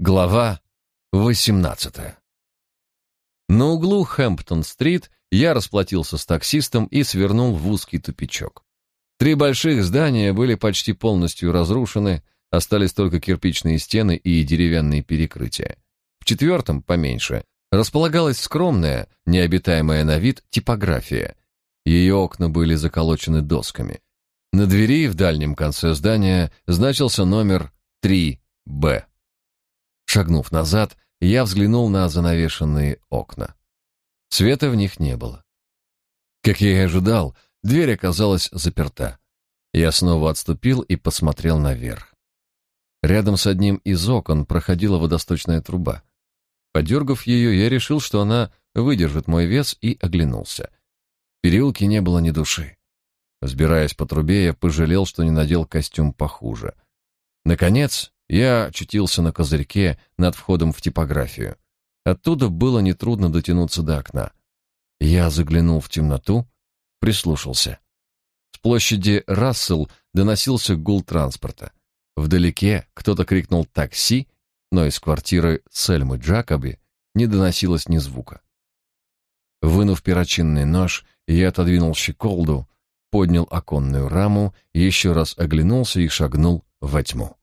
Глава 18. На углу Хэмптон-стрит я расплатился с таксистом и свернул в узкий тупичок. Три больших здания были почти полностью разрушены, остались только кирпичные стены и деревянные перекрытия. В четвертом, поменьше, располагалась скромная, необитаемая на вид типография. Ее окна были заколочены досками. На двери в дальнем конце здания значился номер 3Б. Шагнув назад, я взглянул на занавешенные окна. Света в них не было. Как я и ожидал, дверь оказалась заперта. Я снова отступил и посмотрел наверх. Рядом с одним из окон проходила водосточная труба. Подергав ее, я решил, что она выдержит мой вес, и оглянулся. В переулке не было ни души. Взбираясь по трубе, я пожалел, что не надел костюм похуже. Наконец, я очутился на козырьке над входом в типографию. Оттуда было нетрудно дотянуться до окна. Я заглянул в темноту, прислушался. С площади Рассел доносился гул транспорта. Вдалеке кто-то крикнул «такси», но из квартиры Сельмы Джакоби не доносилось ни звука. Вынув перочинный нож, я отодвинул щеколду, поднял оконную раму, еще раз оглянулся и шагнул во тьму.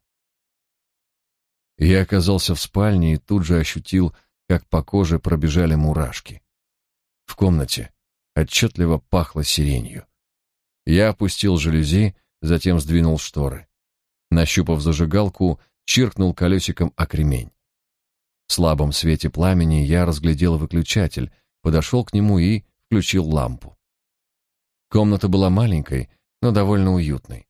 Я оказался в спальне и тут же ощутил, как по коже пробежали мурашки. В комнате отчетливо пахло сиренью. Я опустил жалюзи, затем сдвинул шторы. Нащупав зажигалку, чиркнул колесиком о кремень. В слабом свете пламени я разглядел выключатель, подошел к нему и включил лампу. Комната была маленькой, но довольно уютной.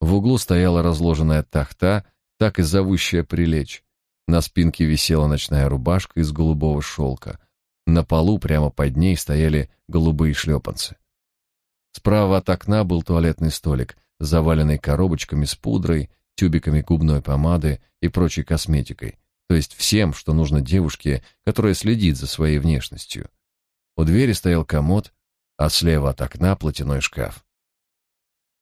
В углу стояла разложенная тахта, так и зовущая прилечь. На спинке висела ночная рубашка из голубого шелка. На полу прямо под ней стояли голубые шлепанцы. Справа от окна был туалетный столик, заваленный коробочками с пудрой, тюбиками губной помады и прочей косметикой, то есть всем, что нужно девушке, которая следит за своей внешностью. У двери стоял комод, а слева от окна платяной шкаф.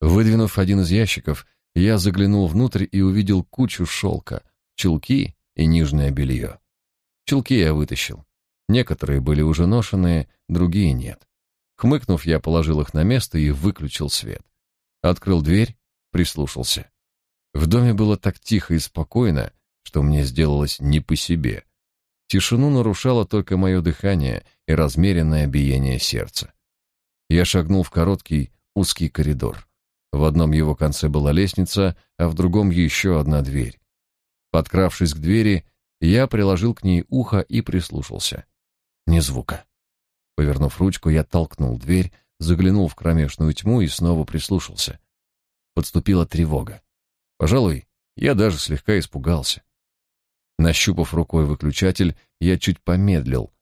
Выдвинув один из ящиков, я заглянул внутрь и увидел кучу шелка, чулки и нижнее белье. Чулки я вытащил. Некоторые были уже ношеные, другие нет. Хмыкнув, я положил их на место и выключил свет. Открыл дверь, прислушался. В доме было так тихо и спокойно, что мне сделалось не по себе. Тишину нарушало только мое дыхание и размеренное биение сердца. Я шагнул в короткий, узкий коридор. В одном его конце была лестница, а в другом еще одна дверь. Подкравшись к двери, я приложил к ней ухо и прислушался. Ни звука. Повернув ручку, я толкнул дверь, заглянул в кромешную тьму и снова прислушался. Подступила тревога. Пожалуй, я даже слегка испугался. Нащупав рукой выключатель, я чуть помедлил.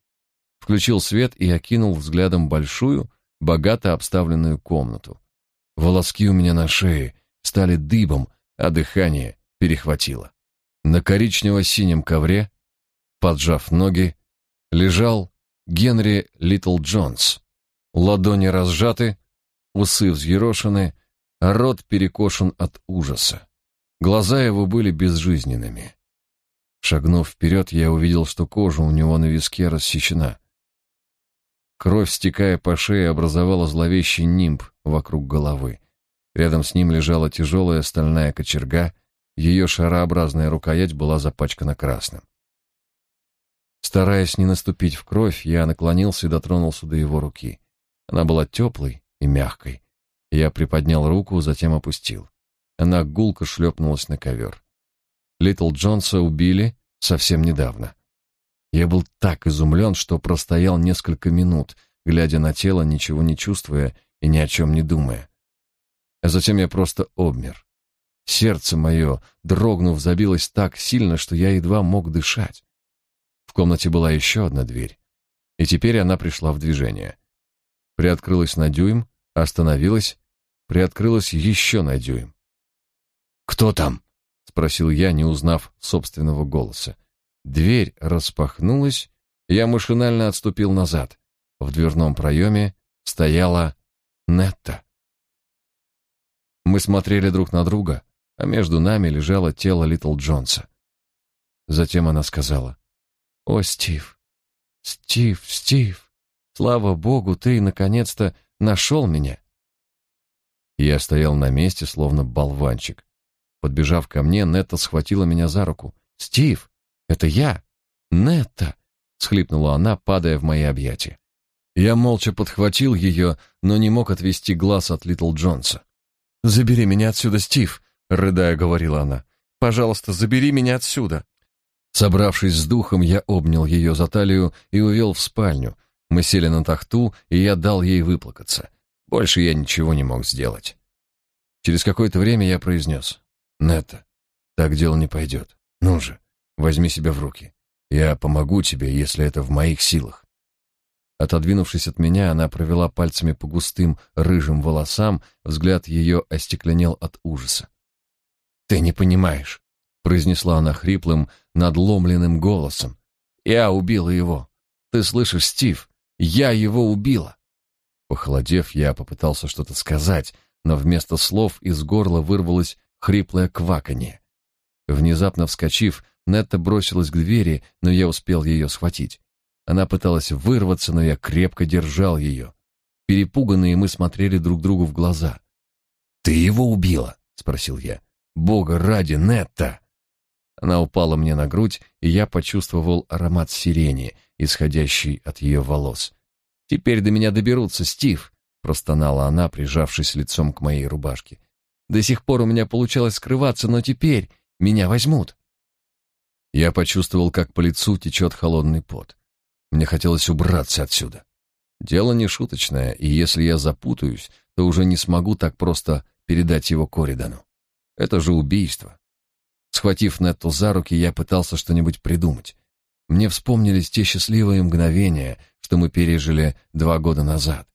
Включил свет и окинул взглядом большую, богато обставленную комнату. Волоски у меня на шее стали дыбом, а дыхание перехватило. На коричнево-синем ковре, поджав ноги, лежал Генри Литл Джонс. Ладони разжаты, усы взъерошены, а рот перекошен от ужаса. Глаза его были безжизненными. Шагнув вперед, я увидел, что кожа у него на виске рассечена. Кровь, стекая по шее, образовала зловещий нимб вокруг головы. Рядом с ним лежала тяжелая стальная кочерга, ее шарообразная рукоять была запачкана красным. Стараясь не наступить в кровь, я наклонился и дотронулся до его руки. Она была теплой и мягкой. Я приподнял руку, затем опустил. Она гулко шлепнулась на ковер. Литл Джонса убили совсем недавно. Я был так изумлен, что простоял несколько минут, глядя на тело, ничего не чувствуя и ни о чем не думая. А затем я просто обмер. Сердце мое, дрогнув, забилось так сильно, что я едва мог дышать. В комнате была еще одна дверь, и теперь она пришла в движение. Приоткрылась на дюйм, остановилась, приоткрылась еще на дюйм. «Кто там?» — спросил я, не узнав собственного голоса. Дверь распахнулась, я машинально отступил назад. В дверном проеме стояла Нетта. Мы смотрели друг на друга, а между нами лежало тело Литл Джонса. Затем она сказала, «О, Стив, Стив, Стив, слава богу, ты наконец-то нашел меня». Я стоял на месте, словно болванчик. Подбежав ко мне, Нетта схватила меня за руку. «Стив, это я! Нетта!» — схлипнула она, падая в мои объятия. Я молча подхватил ее, но не мог отвести глаз от Литл Джонса. «Забери меня отсюда, Стив!» — рыдая говорила она. «Пожалуйста, забери меня отсюда!» Собравшись с духом, я обнял ее за талию и увел в спальню. Мы сели на тахту, и я дал ей выплакаться. Больше я ничего не мог сделать. Через какое-то время я произнес. «Нетта, так дело не пойдет. Ну же, возьми себя в руки. Я помогу тебе, если это в моих силах». Отодвинувшись от меня, она провела пальцами по густым рыжим волосам, взгляд ее остекленел от ужаса. «Ты не понимаешь», — произнесла она хриплым, надломленным голосом. «Я убила его. Ты слышишь, Стив? Я его убила!» Похолодев, я попытался что-то сказать, но вместо слов из горла вырвалось хриплое кваканье. Внезапно вскочив, Нетта бросилась к двери, но я успел ее схватить. Она пыталась вырваться, но я крепко держал ее. Перепуганные мы смотрели друг другу в глаза. «Ты его убила?» — спросил я. «Бога ради, Нетта!» Она упала мне на грудь, и я почувствовал аромат сирени, исходящий от ее волос. «Теперь до меня доберутся, Стив!» — простонала она, прижавшись лицом к моей рубашке. «До сих пор у меня получалось скрываться, но теперь меня возьмут!» Я почувствовал, как по лицу течет холодный пот. Мне хотелось убраться отсюда. Дело не шуточное, и если я запутаюсь, то уже не смогу так просто передать его Коридану. Это же убийство. Схватив Нетту за руки, я пытался что-нибудь придумать. Мне вспомнились те счастливые мгновения, что мы пережили два года назад.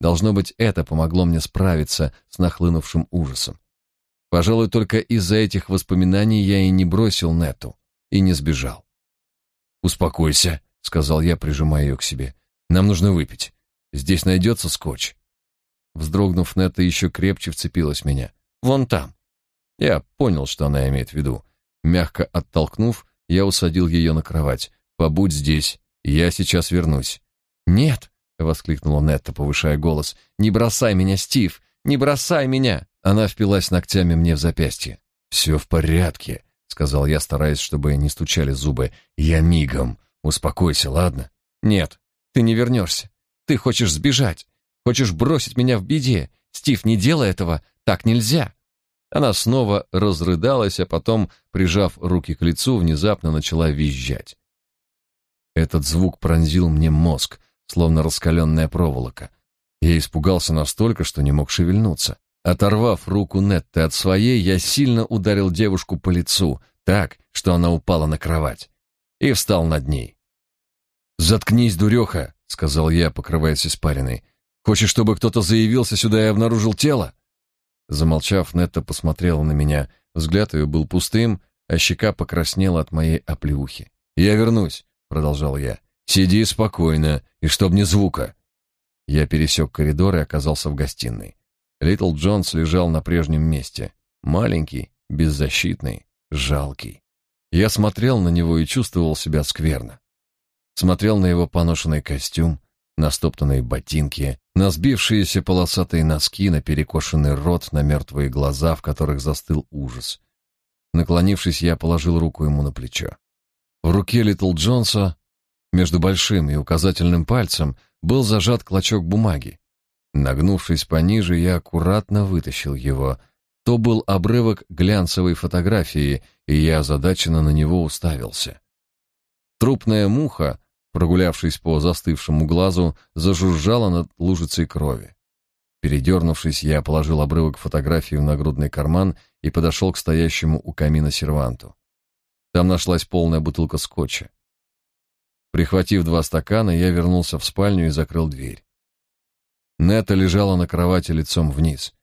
Должно быть, это помогло мне справиться с нахлынувшим ужасом. Пожалуй, только из-за этих воспоминаний я и не бросил Нету, и не сбежал. «Успокойся», — сказал я, прижимая ее к себе. «Нам нужно выпить. Здесь найдется скотч». Вздрогнув, Нетта еще крепче вцепилась в меня. «Вон там». Я понял, что она имеет в виду. Мягко оттолкнув, я усадил ее на кровать. «Побудь здесь, я сейчас вернусь». «Нет!» — воскликнула Нетта, повышая голос. «Не бросай меня, Стив! Не бросай меня!» Она впилась ногтями мне в запястье. «Все в порядке», — сказал я, стараясь, чтобы не стучали зубы. «Я мигом. Успокойся, ладно?» «Нет, ты не вернешься. Ты хочешь сбежать. Хочешь бросить меня в беде. Стив, не делай этого. Так нельзя». Она снова разрыдалась, а потом, прижав руки к лицу, внезапно начала визжать. Этот звук пронзил мне мозг словно раскаленная проволока. Я испугался настолько, что не мог шевельнуться. Оторвав руку Нетты от своей, я сильно ударил девушку по лицу, так, что она упала на кровать, и встал над ней. «Заткнись, дуреха», — сказал я, покрываясь испариной. «Хочешь, чтобы кто-то заявился сюда и обнаружил тело?» Замолчав, Нетта посмотрела на меня. Взгляд ее был пустым, а щека покраснела от моей оплеухи. «Я вернусь», — продолжал я. Сиди спокойно, и чтоб ни звука. Я пересек коридор и оказался в гостиной. Литл Джонс лежал на прежнем месте, маленький, беззащитный, жалкий. Я смотрел на него и чувствовал себя скверно. Смотрел на его поношенный костюм, на стоптанные ботинки, на сбившиеся полосатые носки, на перекошенный рот, на мертвые глаза, в которых застыл ужас. Наклонившись, я положил руку ему на плечо. В руке Литл Джонса между большим и указательным пальцем был зажат клочок бумаги. Нагнувшись пониже, я аккуратно вытащил его. То был обрывок глянцевой фотографии, и я озадаченно на него уставился. Трупная муха, прогулявшись по застывшему глазу, зажужжала над лужицей крови. Передернувшись, я положил обрывок фотографии в нагрудный карман и подошел к стоящему у камина серванту. Там нашлась полная бутылка скотча. Прихватив два стакана, я вернулся в спальню и закрыл дверь. Нета лежала на кровати лицом вниз.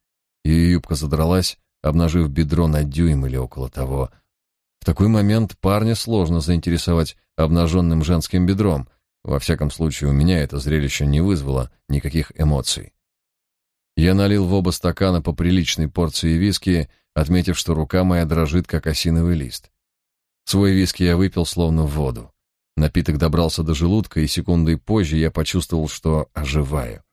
Ее юбка задралась, обнажив бедро на дюйм или около того. В такой момент парня сложно заинтересовать обнаженным женским бедром. Во всяком случае, у меня это зрелище не вызвало никаких эмоций. Я налил в оба стакана по приличной порции виски, отметив, что рука моя дрожит, как осиновый лист. Свой виски я выпил словно в воду. Напиток добрался до желудка, и секундой позже я почувствовал, что оживаю.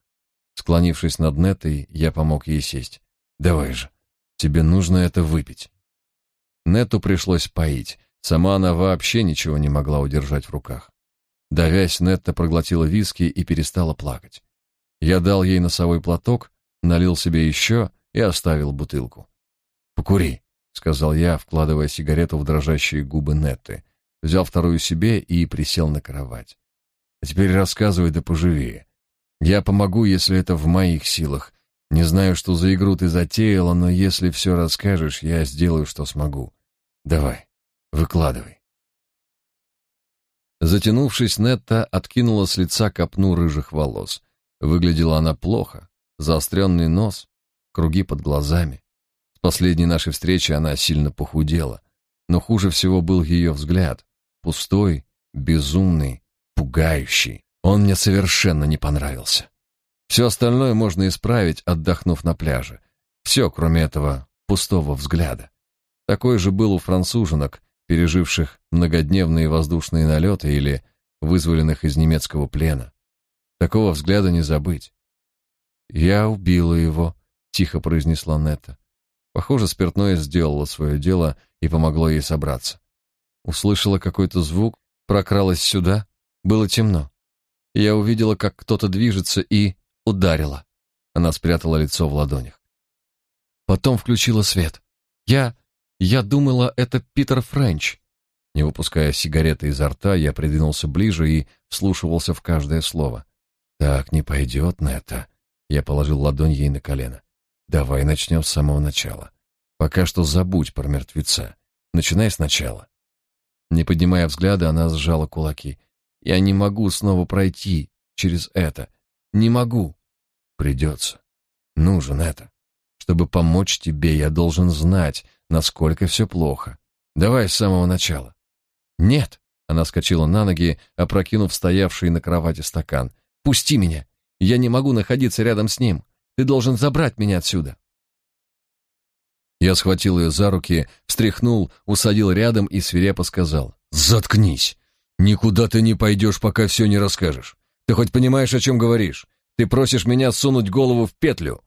Склонившись над Нетой, я помог ей сесть. «Давай же, тебе нужно это выпить». Нету пришлось поить. Сама она вообще ничего не могла удержать в руках. Давясь, Нетта проглотила виски и перестала плакать. Я дал ей носовой платок, налил себе еще и оставил бутылку. «Покури», — сказал я, вкладывая сигарету в дрожащие губы Нетты. Взял вторую себе и присел на кровать. «А теперь рассказывай да поживее. Я помогу, если это в моих силах. Не знаю, что за игру ты затеяла, но если все расскажешь, я сделаю, что смогу. Давай, выкладывай». Затянувшись, Нетта откинула с лица копну рыжих волос. Выглядела она плохо. Заостренный нос, круги под глазами. С последней нашей встречи она сильно похудела. Но хуже всего был ее взгляд. Пустой, безумный, пугающий. Он мне совершенно не понравился. Все остальное можно исправить, отдохнув на пляже. Все, кроме этого пустого взгляда. Такой же был у француженок, переживших многодневные воздушные налеты или вызволенных из немецкого плена. Такого взгляда не забыть. «Я убила его», — тихо произнесла Нетта. Похоже, спиртное сделало свое дело и помогло ей собраться. Услышала какой-то звук, прокралась сюда, было темно. Я увидела, как кто-то движется и ударила. Она спрятала лицо в ладонях. Потом включила свет. Я... я думала, это Питер Френч. Не выпуская сигареты изо рта, я придвинулся ближе и вслушивался в каждое слово. Так не пойдет, Нетта. Я положил ладонь ей на колено. Давай начнем с самого начала. Пока что забудь про мертвеца. Начинай сначала. Не поднимая взгляда, она сжала кулаки. Я не могу снова пройти через это. Не могу. Придется. Нужен это. Чтобы помочь тебе, я должен знать, насколько все плохо. Давай с самого начала. Нет. Она скочила на ноги, опрокинув стоявший на кровати стакан. Пусти меня. Я не могу находиться рядом с ним. Ты должен забрать меня отсюда. Я схватил ее за руки, встряхнул, усадил рядом и свирепо сказал. «Заткнись! Никуда ты не пойдешь, пока все не расскажешь. Ты хоть понимаешь, о чем говоришь? Ты просишь меня сунуть голову в петлю!»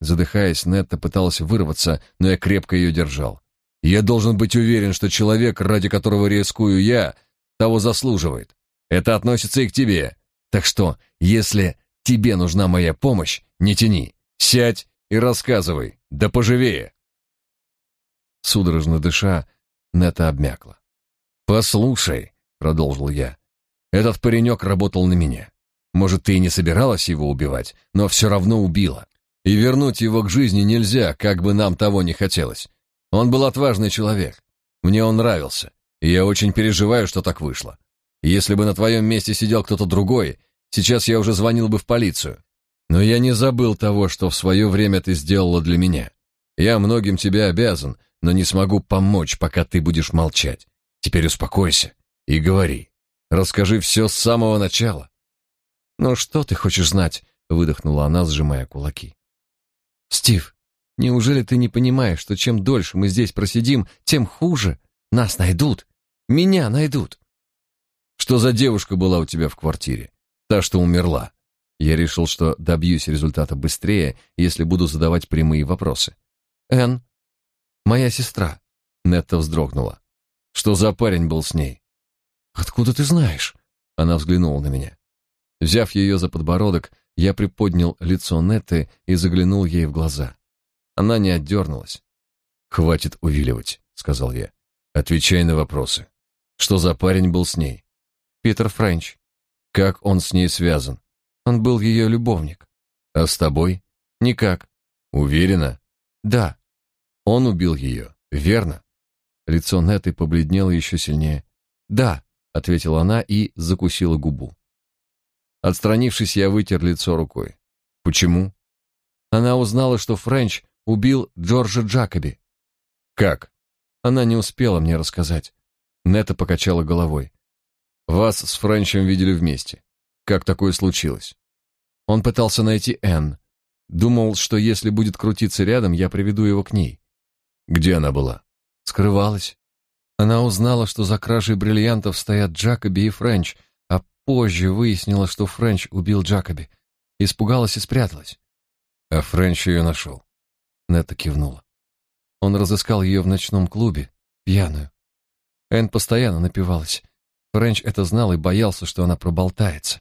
Задыхаясь, Нетта пыталась вырваться, но я крепко ее держал. «Я должен быть уверен, что человек, ради которого рискую я, того заслуживает. Это относится и к тебе. Так что, если Тебе нужна моя помощь, не тяни. Сядь и рассказывай, да поживее. Судорожно дыша, Нета обмякла. «Послушай», — продолжил я, — «этот паренек работал на меня. Может, ты и не собиралась его убивать, но все равно убила. И вернуть его к жизни нельзя, как бы нам того не хотелось. Он был отважный человек. Мне он нравился, и я очень переживаю, что так вышло. Если бы на твоем месте сидел кто-то другой, Сейчас я уже звонил бы в полицию. Но я не забыл того, что в свое время ты сделала для меня. Я многим тебе обязан, но не смогу помочь, пока ты будешь молчать. Теперь успокойся и говори. Расскажи все с самого начала. Ну что ты хочешь знать? выдохнула она, сжимая кулаки. Стив, неужели ты не понимаешь, что чем дольше мы здесь просидим, тем хуже? Нас найдут. Меня найдут. Что за девушка была у тебя в квартире? Та, что умерла. Я решил, что добьюсь результата быстрее, если буду задавать прямые вопросы. Энн, моя сестра. Нетта вздрогнула. Что за парень был с ней? Откуда ты знаешь? Она взглянула на меня. Взяв ее за подбородок, я приподнял лицо Нетты и заглянул ей в глаза. Она не отдернулась. «Хватит увиливать», — сказал я. «Отвечай на вопросы. Что за парень был с ней?» «Питер Френч». Как он с ней связан? Он был ее любовник. А с тобой? Никак. Уверена? Да. Он убил ее, верно? Лицо Неты побледнело еще сильнее. Да, ответила она и закусила губу. Отстранившись, я вытер лицо рукой. Почему? Она узнала, что Френч убил Джорджа Джакоби. Как? Она не успела мне рассказать. Нета покачала головой. Вас с Френчем видели вместе. Как такое случилось? Он пытался найти Энн. Думал, что если будет крутиться рядом, я приведу его к ней. Где она была? Скрывалась. Она узнала, что за кражей бриллиантов стоят Джакоби и Френч, а позже выяснила, что Френч убил Джакоби. Испугалась и спряталась. А Френч ее нашел. Нетта кивнула. Он разыскал ее в ночном клубе, пьяную. Энн постоянно напивалась. Френч это знал и боялся, что она проболтается.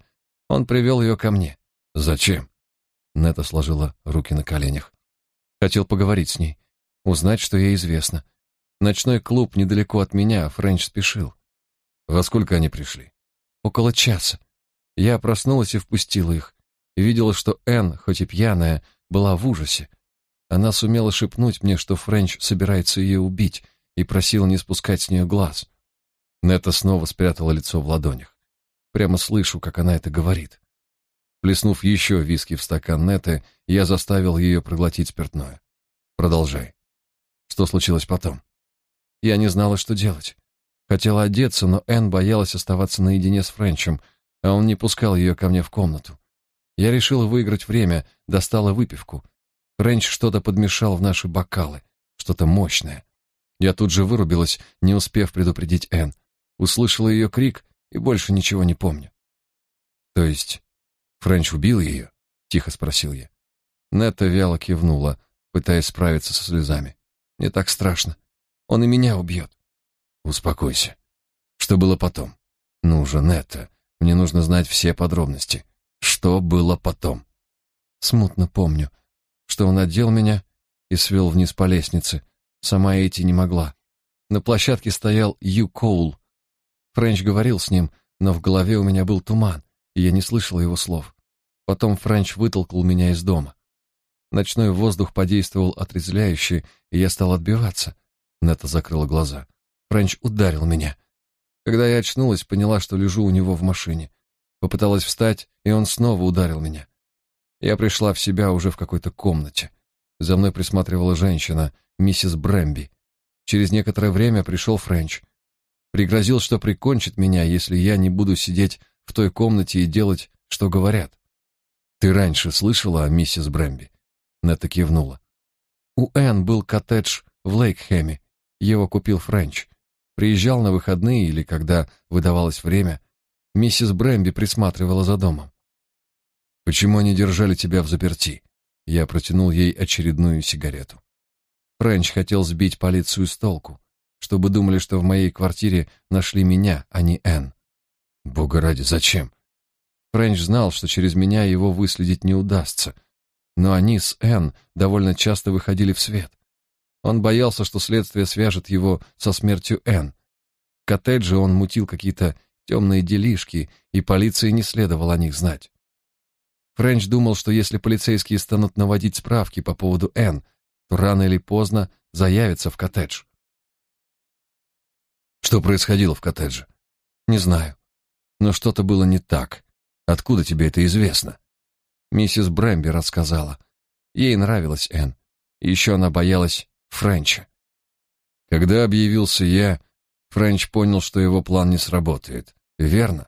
Он привел ее ко мне. Зачем? Нета сложила руки на коленях. Хотел поговорить с ней, узнать, что ей известно. Ночной клуб недалеко от меня, а Френч спешил. Во сколько они пришли? Около часа. Я проснулась и впустила их. И видела, что Энн, хоть и пьяная, была в ужасе. Она сумела шепнуть мне, что Френч собирается ее убить, и просила не спускать с нее глаз. Нета снова спрятала лицо в ладонях. Прямо слышу, как она это говорит. Плеснув еще виски в стакан Неты, я заставил ее проглотить спиртное. Продолжай. Что случилось потом? Я не знала, что делать. Хотела одеться, но Энн боялась оставаться наедине с Френчем, а он не пускал ее ко мне в комнату. Я решила выиграть время, достала выпивку. Френч что-то подмешал в наши бокалы, что-то мощное. Я тут же вырубилась, не успев предупредить Энн. Услышала ее крик и больше ничего не помню. То есть Френч убил ее? тихо спросил я. Нетта вяло кивнула, пытаясь справиться со слезами. Мне так страшно. Он и меня убьет». Успокойся. Что было потом? Ну же, Нетта, мне нужно знать все подробности. Что было потом? Смутно помню, что он одел меня и свел вниз по лестнице. Сама идти не могла. На площадке стоял Ю Коул. Френч говорил с ним, но в голове у меня был туман и я не слышал его слов. Потом Френч вытолкнул меня из дома. Ночной воздух подействовал отрезвляюще, и я стал отбиваться. Нета закрыла глаза. Френч ударил меня. Когда я очнулась, поняла, что лежу у него в машине. Попыталась встать, и он снова ударил меня. Я пришла в себя уже в какой-то комнате. За мной присматривала женщина, миссис Брэмби. Через некоторое время пришел Френч. Пригрозил, что прикончит меня, если я не буду сидеть в той комнате и делать, что говорят. Ты раньше слышала о миссис Брэмби? Нета кивнула. У Энн был коттедж в Лейкхэме. Его купил Френч. Приезжал на выходные или когда выдавалось время. Миссис Брэмби присматривала за домом. Почему они держали тебя в заперти? Я протянул ей очередную сигарету. Френч хотел сбить полицию с толку, чтобы думали, что в моей квартире нашли меня, а не Энн. Бога ради, зачем? Френч знал, что через меня его выследить не удастся, но они с Энн довольно часто выходили в свет. Он боялся, что следствие свяжет его со смертью Энн. В коттедже он мутил какие-то темные делишки, и полиции не следовало о них знать. Френч думал, что если полицейские станут наводить справки по поводу Энн, то рано или поздно заявятся в коттедж. Что происходило в коттедже? Не знаю. Но что-то было не так. Откуда тебе это известно? Миссис Брэмби рассказала. Ей нравилась Энн. еще она боялась Френча. Когда объявился я, Френч понял, что его план не сработает. Верно?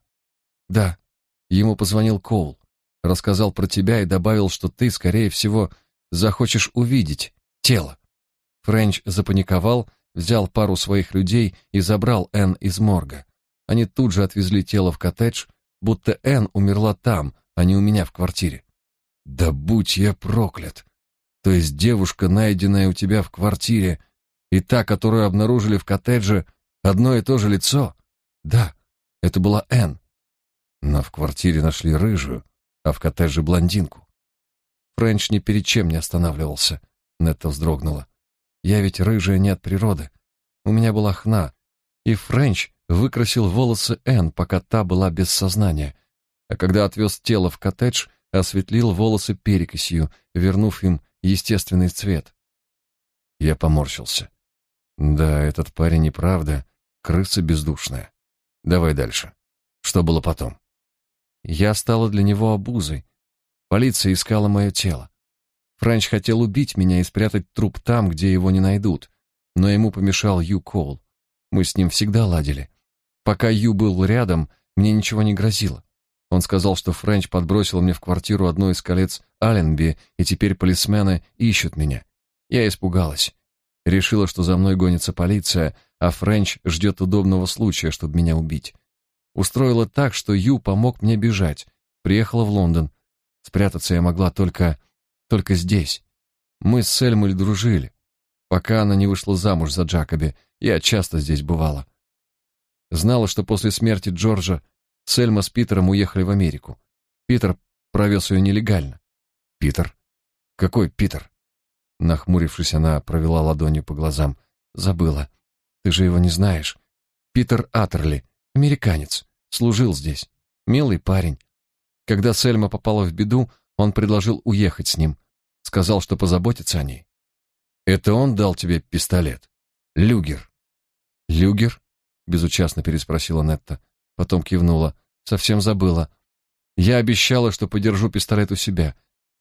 Да. Ему позвонил Коул, рассказал про тебя и добавил, что ты, скорее всего, захочешь увидеть тело. Френч запаниковал, взял пару своих людей и забрал Энн из морга. Они тут же отвезли тело в коттедж, будто Энн умерла там, а не у меня в квартире. Да будь я проклят. То есть девушка, найденная у тебя в квартире, и та, которую обнаружили в коттедже, одно и то же лицо? Да, это была Энн. Но в квартире нашли рыжую, а в коттедже блондинку. Френч ни перед чем не останавливался. Нетта вздрогнула. Я ведь рыжая не от природы. У меня была хна, и Френч выкрасил волосы Энн, пока та была без сознания, а когда отвез тело в коттедж, осветлил волосы перекисью, вернув им естественный цвет. Я поморщился. Да, этот парень и правда крыса бездушная. Давай дальше. Что было потом? Я стала для него обузой. Полиция искала мое тело. Френч хотел убить меня и спрятать труп там, где его не найдут, но ему помешал Ю Коул. Мы с ним всегда ладили. Пока Ю был рядом, мне ничего не грозило. Он сказал, что Френч подбросил мне в квартиру одно из колец Алленби, и теперь полисмены ищут меня. Я испугалась. Решила, что за мной гонится полиция, а Френч ждет удобного случая, чтобы меня убить. Устроила так, что Ю помог мне бежать. Приехала в Лондон. Спрятаться я могла только... только здесь. Мы с Сельмой дружили. Пока она не вышла замуж за Джакоби, я часто здесь бывала. Знала, что после смерти Джорджа Сельма с Питером уехали в Америку. Питер провез ее нелегально. Питер? Какой Питер? Нахмурившись, она провела ладонью по глазам. Забыла. Ты же его не знаешь. Питер Аттерли, американец, служил здесь. Милый парень. Когда Сельма попала в беду, он предложил уехать с ним. Сказал, что позаботится о ней. Это он дал тебе пистолет? Люгер. Люгер? Безучастно переспросила Нетта. Потом кивнула. Совсем забыла. Я обещала, что подержу пистолет у себя.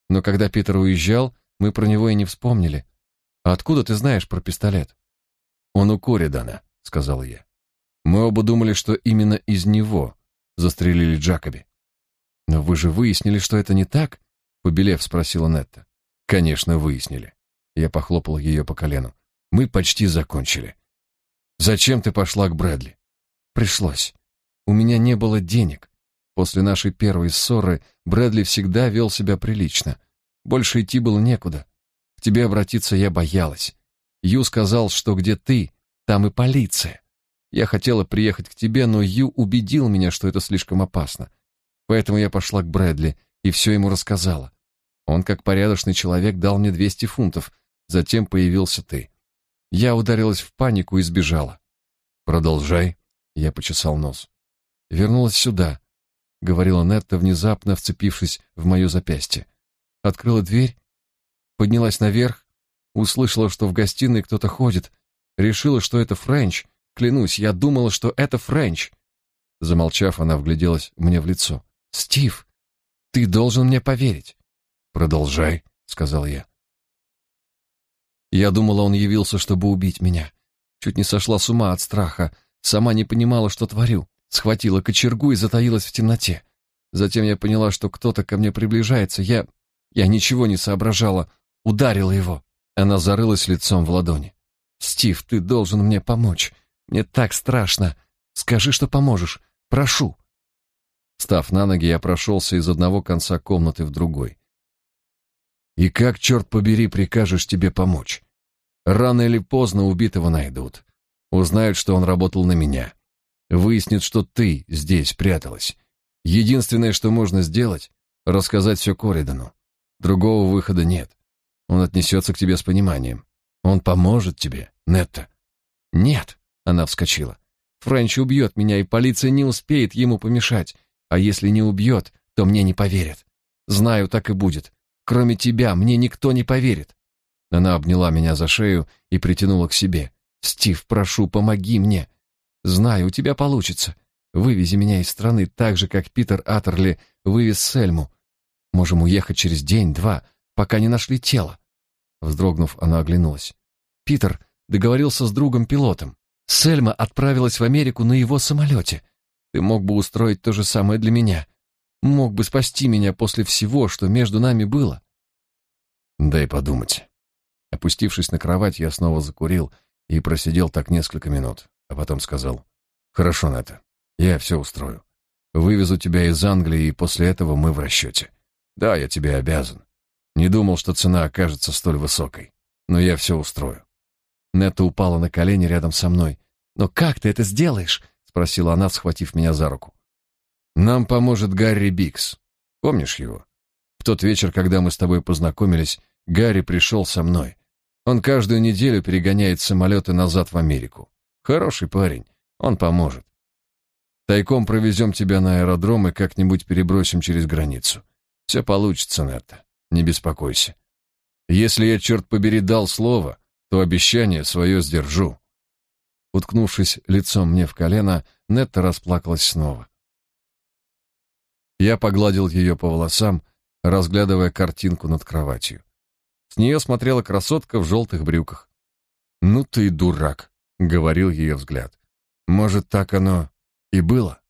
Но когда Питер уезжал, мы про него и не вспомнили. А откуда ты знаешь про пистолет? Он у Коридана, сказал я. Мы оба думали, что именно из него застрелили Джакоби. Но вы же выяснили, что это не так? побелев спросила Нетта. Конечно, выяснили. Я похлопал ее по колену. Мы почти закончили. Зачем ты пошла к Брэдли? Пришлось. У меня не было денег. После нашей первой ссоры Брэдли всегда вел себя прилично. Больше идти было некуда. К тебе обратиться я боялась. Ю сказал, что где ты, там и полиция. Я хотела приехать к тебе, но Ю убедил меня, что это слишком опасно. Поэтому я пошла к Брэдли и все ему рассказала. Он, как порядочный человек, дал мне 200 фунтов. Затем появился ты. Я ударилась в панику и сбежала. Продолжай. Я почесал нос. Вернулась сюда, говорила Нетта, внезапно вцепившись в мое запястье. Открыла дверь, поднялась наверх, услышала, что в гостиной кто-то ходит, решила, что это Френч. Клянусь, я думала, что это Френч. Замолчав, она вгляделась мне в лицо. Стив, ты должен мне поверить. Продолжай, сказал я. Я думала, он явился, чтобы убить меня. Чуть не сошла с ума от страха, сама не понимала, что творю. Схватила кочергу и затаилась в темноте. Затем я поняла, что кто-то ко мне приближается. Я... я ничего не соображала. Ударила его. Она зарылась лицом в ладони. «Стив, ты должен мне помочь. Мне так страшно. Скажи, что поможешь. Прошу». Став на ноги, я прошелся из одного конца комнаты в другой. «И как, черт побери, прикажешь тебе помочь? Рано или поздно убитого найдут. Узнают, что он работал на меня. Выяснит, что ты здесь пряталась. Единственное, что можно сделать, рассказать все Коридану. Другого выхода нет. Он отнесется к тебе с пониманием. Он поможет тебе, Нетта. Нет, она вскочила. Френч убьет меня, и полиция не успеет ему помешать. А если не убьет, то мне не поверят. Знаю, так и будет. Кроме тебя, мне никто не поверит. Она обняла меня за шею и притянула к себе. Стив, прошу, помоги мне. Знаю, у тебя получится. Вывези меня из страны так же, как Питер Аттерли вывез Сельму. Можем уехать через день-два, пока не нашли тело. Вздрогнув, она оглянулась. Питер договорился с другом-пилотом. Сельма отправилась в Америку на его самолете. Ты мог бы устроить то же самое для меня. Мог бы спасти меня после всего, что между нами было. Дай подумать. Опустившись на кровать, я снова закурил и просидел так несколько минут а потом сказал, «Хорошо, Ната, я все устрою. Вывезу тебя из Англии, и после этого мы в расчете. Да, я тебе обязан. Не думал, что цена окажется столь высокой, но я все устрою». Нетта упала на колени рядом со мной. «Но как ты это сделаешь?» — спросила она, схватив меня за руку. «Нам поможет Гарри Бикс. Помнишь его? В тот вечер, когда мы с тобой познакомились, Гарри пришел со мной. Он каждую неделю перегоняет самолеты назад в Америку. Хороший парень, он поможет. Тайком провезем тебя на аэродром и как-нибудь перебросим через границу. Все получится, Нетта, не беспокойся. Если я, черт побери, дал слово, то обещание свое сдержу. Уткнувшись лицом мне в колено, Нетта расплакалась снова. Я погладил ее по волосам, разглядывая картинку над кроватью. С нее смотрела красотка в желтых брюках. «Ну ты дурак!» — говорил ее взгляд. «Может, так оно и было?»